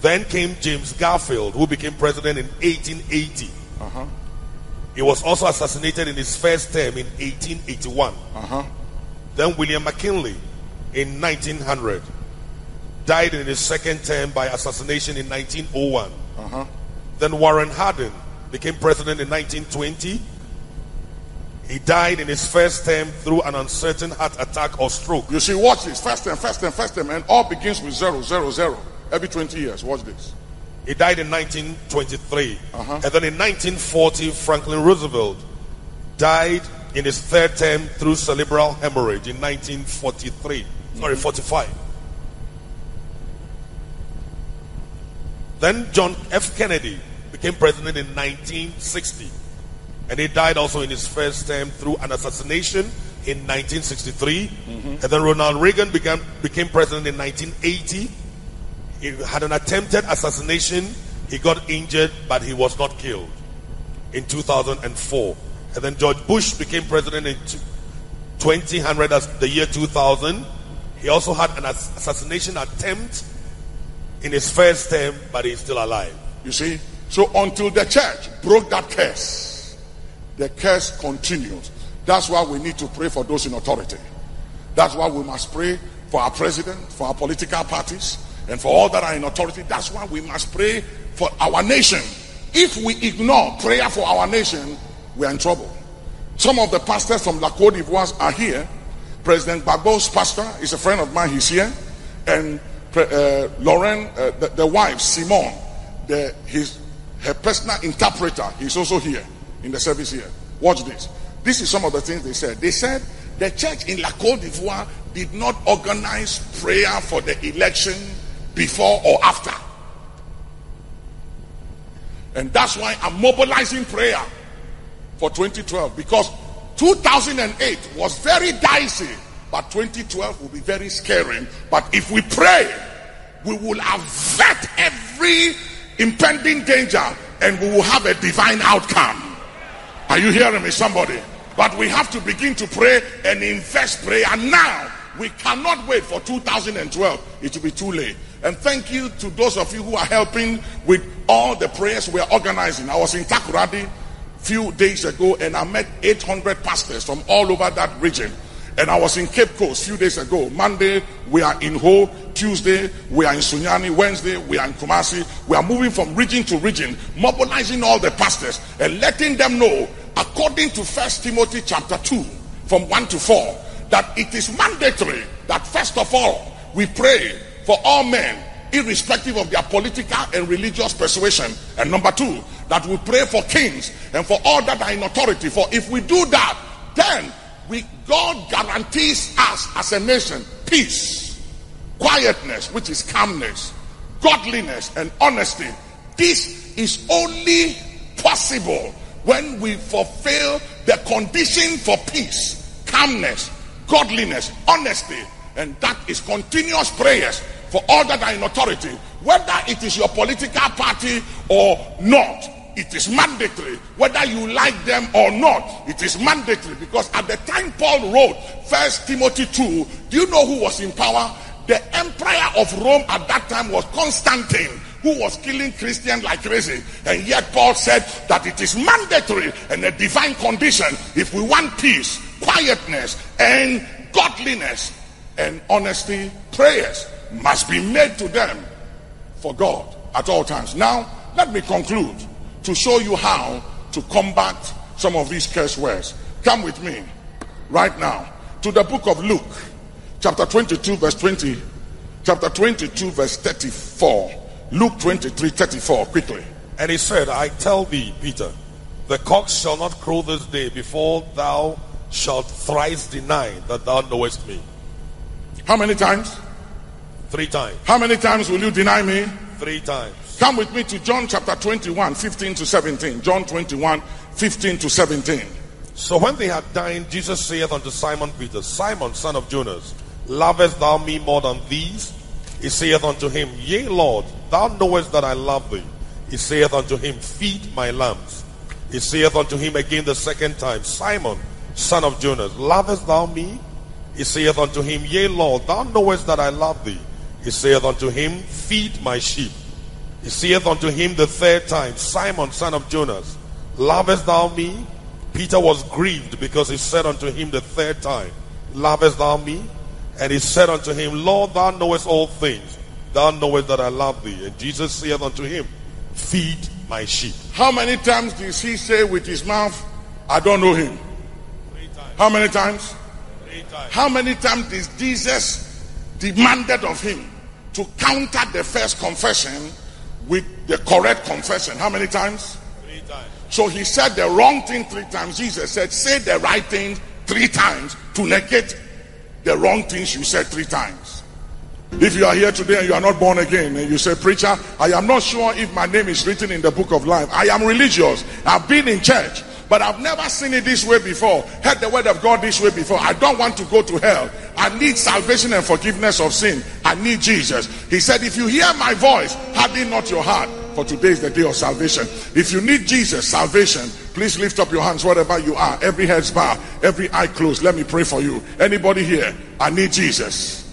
Then came James Garfield, who became president in 1880. Uh-huh. He was also assassinated in his first term in 1881. Uh-huh. Then William McKinley in 1900 died in his second term by assassination in 1901. Uh-huh. Then Warren Harding became president in 1920. He died in his first term through an uncertain heart attack or stroke. You see, watch this. First term, first term, first term, and all begins with zero, zero, zero. Every 20 years. Watch this. He died in 1923. Uh-huh. And then in 1940, Franklin Roosevelt died in his third term through cerebral hemorrhage in 1943. Sorry, 45. Then John F. Kennedy became president in 1960. And he died also in his first term through an assassination in 1963. Mm-hmm. And then Ronald Reagan began, became president in 1980. He had an attempted assassination. He got injured, but he was not killed in 2004. And then George Bush became president in 2000 as the year 2000. He also had an assassination attempt in his first term, but he's still alive. You see? So until the church broke that curse, the curse continues. That's why we need to pray for those in authority. That's why we must pray for our president, for our political parties, and for all that are in authority. That's why we must pray for our nation. If we ignore prayer for our nation, we are in trouble. Some of the pastors from La Côte d'Ivoire are here. President Gbagbo's pastor is a friend of mine, he's here. And uh, Laurent, uh, the, the wife, Simone, the, his, her personal interpreter, he's also here in the service here. Watch this. This is some of the things they said. They said the church in La Côte d'Ivoire did not organize prayer for the election before or after. And that's why I'm mobilizing prayer for 2012 because 2008 was very dicey, but 2012 will be very scary. But if we pray, we will avert every impending danger and we will have a divine outcome. Are you hearing me, somebody? But we have to begin to pray and invest prayer And now. We cannot wait for 2012. It will be too late. And thank you to those of you who are helping with all the prayers we are organizing. I was in Takoradi few days ago and I met 800 pastors from all over that region. And I was in Cape Coast a few days ago. Monday, we are in Ho. Tuesday, we are in Sunyani. Wednesday, we are in Kumasi. We are moving from region to region, mobilizing all the pastors and letting them know, according to First Timothy chapter 2, from 1 to 4, that it is mandatory that first of all, we pray for all men, irrespective of their political and religious persuasion. And number two, that we pray for kings and for all that are in authority. For if we do that, then we God guarantees us as a nation peace, quietness, which is calmness, godliness, and honesty. This is only possible when we fulfill the condition for peace, calmness, godliness, honesty, and that is continuous prayers for all that are in authority, whether it is your political party or not. It is mandatory, whether you like them or not. It is mandatory because at the time Paul wrote First Timothy 2, do you know who was in power? The emperor of Rome at that time was Constantine, who was killing Christians like crazy. And yet Paul said that it is mandatory and a divine condition if we want peace, quietness, and godliness and honesty, prayers must be made to them for God at all times. Now, let me conclude to show you how to combat some of these curse words. Come with me right now to the book of Luke, chapter 22, verse 20, chapter 22, verse 34. Luke 23, 34, quickly. And he said, I tell thee, Peter, the cock shall not crow this day before thou shalt thrice deny that thou knowest me. How many times? Three times. How many times will you deny me? Three times. Come with me to John chapter 21, 15 to 17. John 21, 15 to 17. So when they had dined, Jesus saith unto Simon Peter, Simon, son of Jonas, lovest thou me more than these? He saith unto him, Yea, Lord, thou knowest that I love thee. He saith unto him, Feed my lambs. He saith unto him again the second time, Simon, son of Jonas, lovest thou me? He saith unto him, Yea, Lord, thou knowest that I love thee. He saith unto him, Feed my sheep. He saith unto him the third time, Simon, son of Jonas, lovest thou me? Peter was grieved because he said unto him the third time, Lovest thou me? And he said unto him, Lord, thou knowest all things. Thou knowest that I love thee. And Jesus saith unto him, Feed my sheep. How many times did he say with his mouth, I don't know him? Three times. How many times? Times. How many times did Jesus demanded of him to counter the first confession with the correct confession? How many times? Three times. So he said the wrong thing three times. Jesus said, say the right thing three times to negate the wrong things you said three times. If you are here today and you are not born again and you say, Preacher, I am not sure if my name is written in the book of life. I am religious. I've been in church, but I've never seen it this way before. Heard the word of God this way before. I don't want to go to hell. I need salvation and forgiveness of sin. I need Jesus. He said, If you hear my voice, harden not your heart. For today is the day of salvation. If you need Jesus, salvation, please lift up your hands wherever you are. Every head's bow, every eye closed. Let me pray for you. Anybody here? I need Jesus.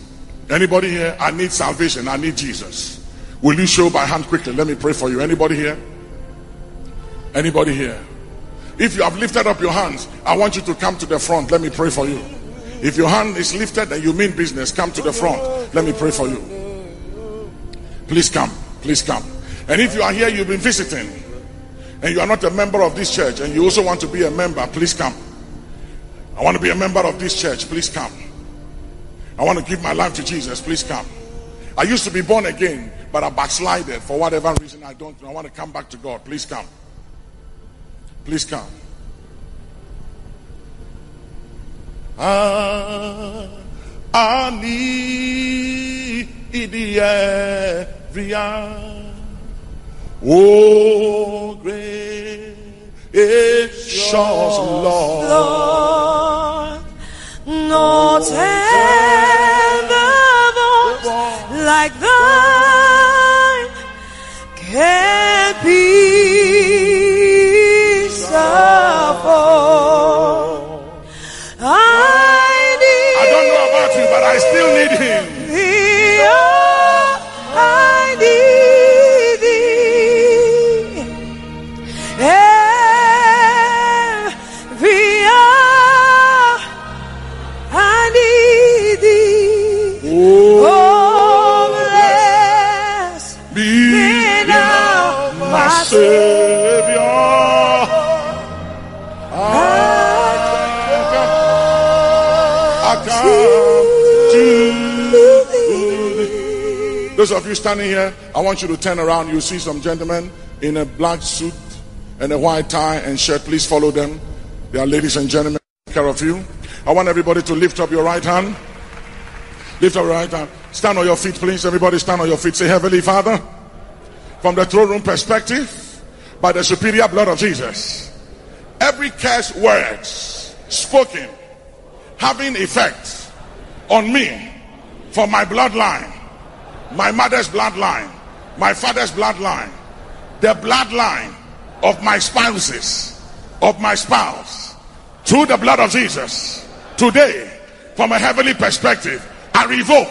Anybody here? I need salvation. I need Jesus. Will you show by hand quickly? Let me pray for you. Anybody here? Anybody here? If you have lifted up your hands, I want you to come to the front. Let me pray for you. If your hand is lifted and you mean business, come to the front. Let me pray for you. Please come. Please come. And if you are here, you've been visiting, and you are not a member of this church, and you also want to be a member, please come. I want to be a member of this church. Please come. I want to give my life to Jesus. Please come. I used to be born again, but I backslided for whatever reason. I don't. I want to come back to God. Please come. Please come. Ah, I need the every hour. Oh, gracious Lord. Lord, not Those of you standing here, I want you to turn around. You see some gentlemen in a black suit and a white tie and shirt. Please follow them. They are ladies and gentlemen. Take care of you. I want everybody to lift up your right hand. Lift up your right hand. Stand on your feet, please. Everybody stand on your feet. Say, Heavenly Father, from the throne room perspective, by the superior blood of Jesus, every curse words spoken having effect on me for my bloodline, my mother's bloodline, my father's bloodline, the bloodline of my spouses, of my spouse, through the blood of Jesus. Today, from a heavenly perspective, I revoke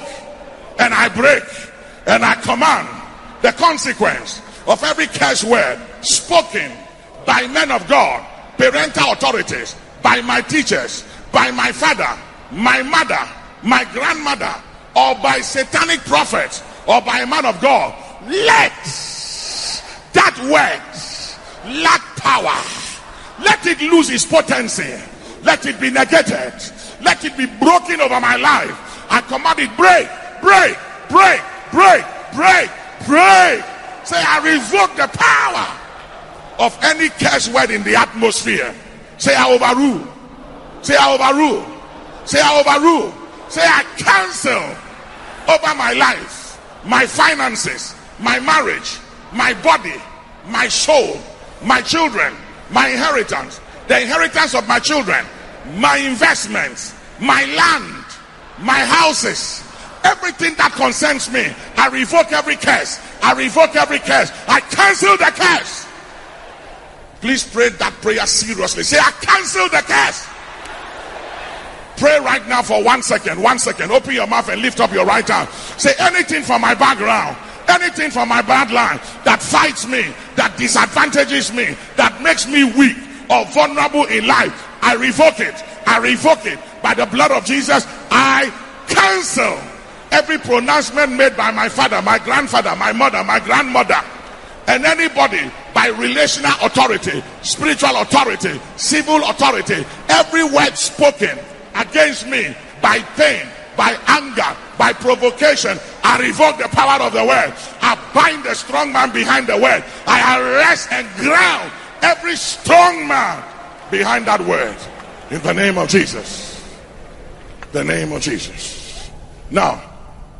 and I break and I command the consequence of every curse word spoken by men of God, parental authorities, by my teachers, by my father, my mother, my grandmother, or by satanic prophets, or by a man of God. Let that word lack power. Let it lose its potency. Let it be negated. Let it be broken over my life. I command it break, break, break, break, break, break. Say, I revoke the power of any curse word in the atmosphere. Say, I overrule. Say, I overrule. Say, I overrule. Say, I cancel over my life, my finances, my marriage, my body, my soul, my children, my inheritance, the inheritance of my children, my investments, my land, my houses, everything that concerns me. I revoke every curse. I revoke every curse. I cancel the curse. Please pray that prayer seriously. Say, I cancel the curse. Pray right now for one second. One second. Open your mouth and lift up your right hand. Say anything from my background, anything from my bad bloodline that fights me, that disadvantages me, that makes me weak or vulnerable in life. I revoke it. I revoke it by the blood of Jesus. I cancel every pronouncement made by my father, my grandfather, my mother, my grandmother, and anybody by relational authority, spiritual authority, civil authority, every word spoken against me by pain, by anger, by provocation, I revoke the power of the word. I bind the strong man behind the word. I arrest and ground every strong man behind that word. In the name of Jesus. The name of Jesus. Now,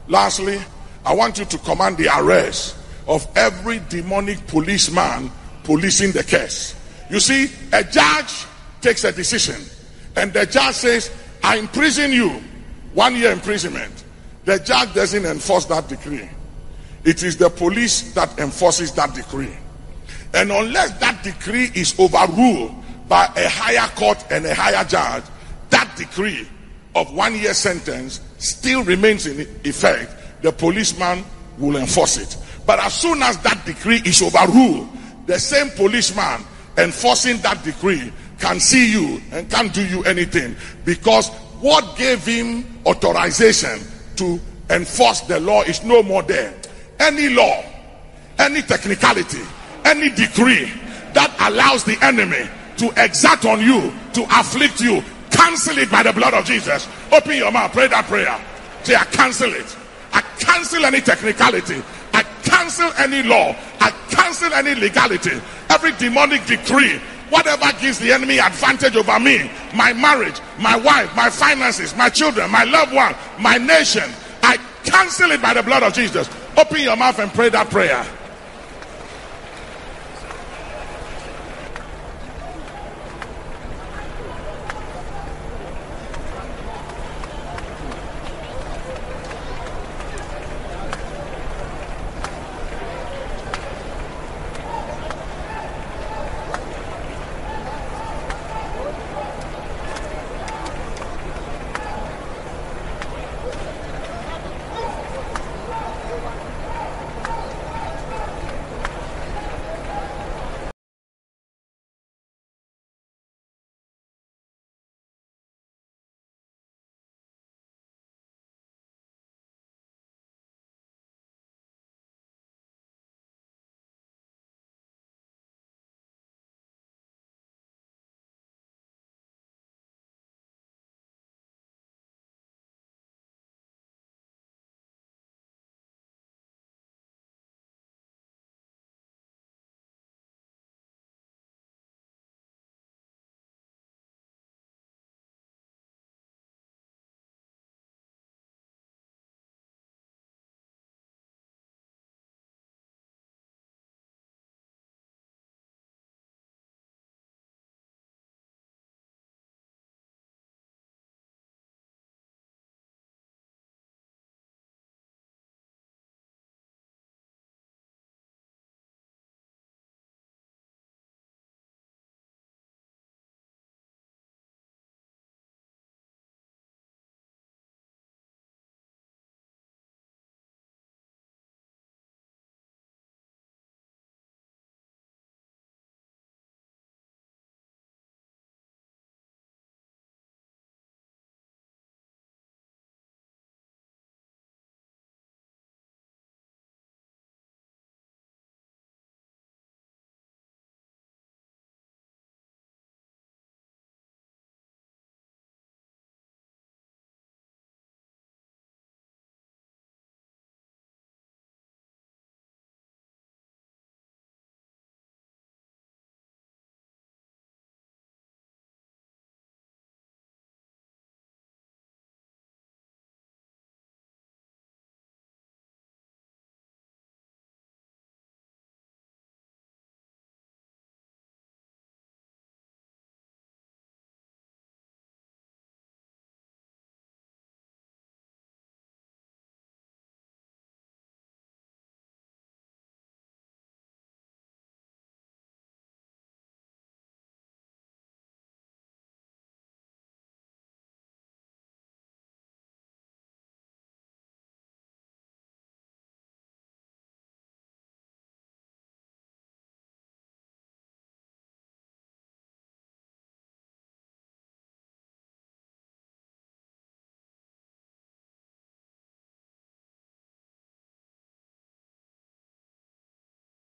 lastly, I want you to command the arrest of every demonic policeman policing the case. You see, a judge takes a decision, and the judge says, I imprison you, one year imprisonment. The judge doesn't enforce that decree. It is the police that enforces that decree. And unless that decree is overruled by a higher court and a higher judge, that decree of one year sentence still remains in effect. The policeman will enforce it. But as soon as that decree is overruled, the same policeman enforcing that decree can see you and can't do you anything because what gave him authorization to enforce the law is no more there. Any law, any technicality, any decree that allows the enemy to exact on you, to afflict you, cancel it by the blood of Jesus. Open your mouth, pray that prayer. Say, I cancel it. I cancel any technicality. I cancel any law. I cancel any legality. Every demonic decree, whatever gives the enemy advantage over me, my marriage, my wife, my finances, my children, my loved one, my nation, I cancel it by the blood of Jesus. Open your mouth and pray that prayer.